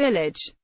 village.